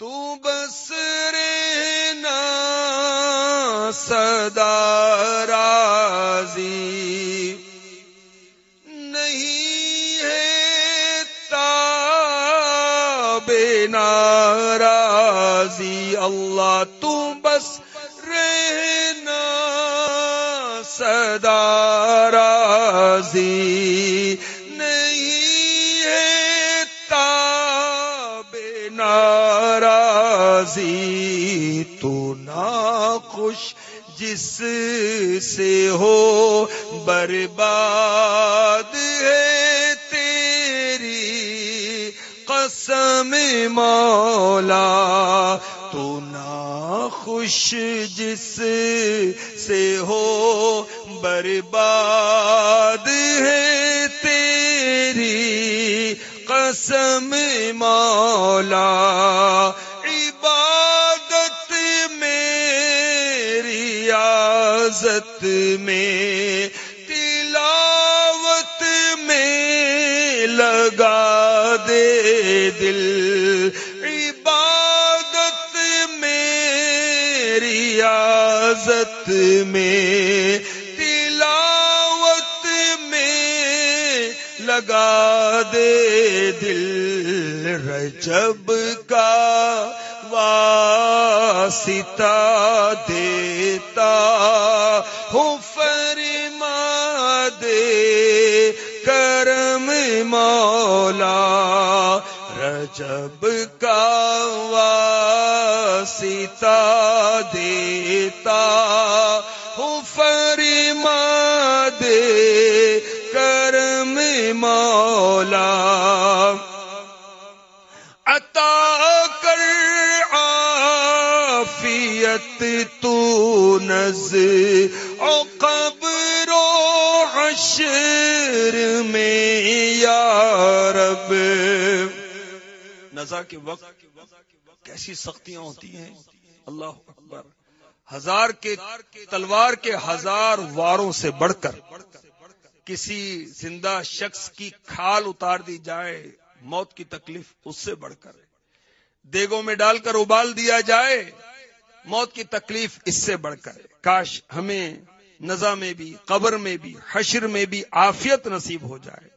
تو بس رہنا صدا راضی نہیں ہے تاب ناراضی اللہ تو بس رہنا صدا راضی تو نا خوش جس سے ہو برباد ہے تیری قسم مولا۔ تو نا خوش جس سے ہو برباد ہے تیری قسم مولا۔ میں، تلاوت میں لگا دے دل۔ عبادت میں ریاضت میں، تلاوت میں لگا دے دل۔ رجب کا واسطہ دیتا ہوں فرما دے کرم مولا، رجب کا واسطہ دیتا ہوں فرما دے کرم مولا۔ تو نز او قبر و حشر میں یا رب۔ نزا کے وقت کیسی سختیاں ہوتی ہیں۔ اللہ اکبر۔ ہزار کے تلوار کے ہزار واروں سے بڑھ کر کسی زندہ شخص کی کھال اتار دی جائے، موت کی تکلیف اس سے بڑھ کر۔ دیگوں میں ڈال کر ابال دیا جائے، موت کی تکلیف اس سے بڑھ کر۔ کاش ہمیں نزا میں بھی، قبر میں بھی، حشر میں بھی آفیت نصیب ہو جائے۔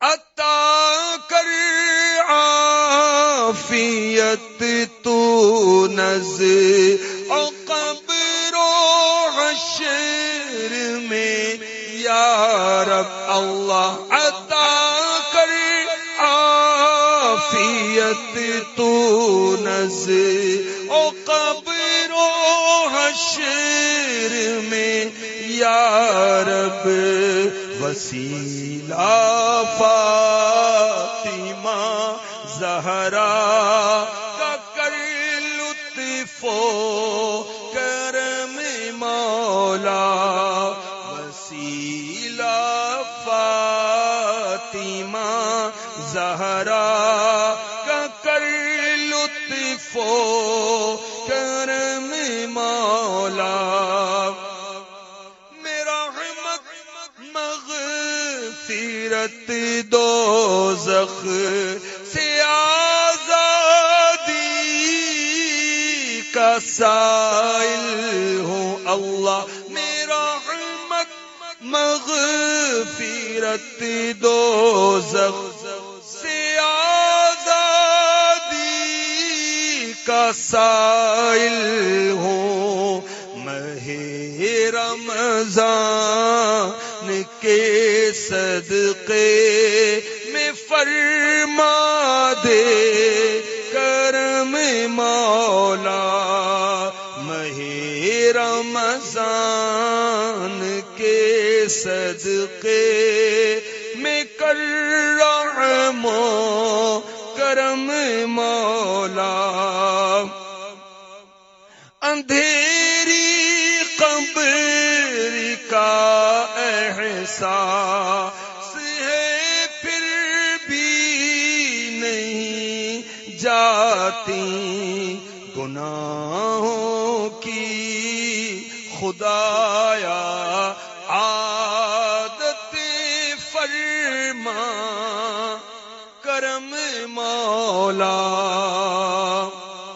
عطا کر آفیت تو نز او قبر و حشر میں، یا رب اللہ، عطا کر آفیت تو نز او قبر شیر میں یا رب وسیلہ فاطمہ زہرا کا کر لطف کرم مولا وسیلہ فاطمہ زہرا دو زخ سے آزادی کا سائل ہوں اللہ، میرا حمت مغفرت دو زخ سے آزادی کا سائل ہوں رمضان کے صدقے میں فرما دے کرم مولا مہ رمضان کے صدقے میں کر رحمو کرم مولا اندھیری قبر کا احساس ہے، پھر بھی نہیں جاتی۔ گناہوں کی خدایا عادت فرما، کرم مولا۔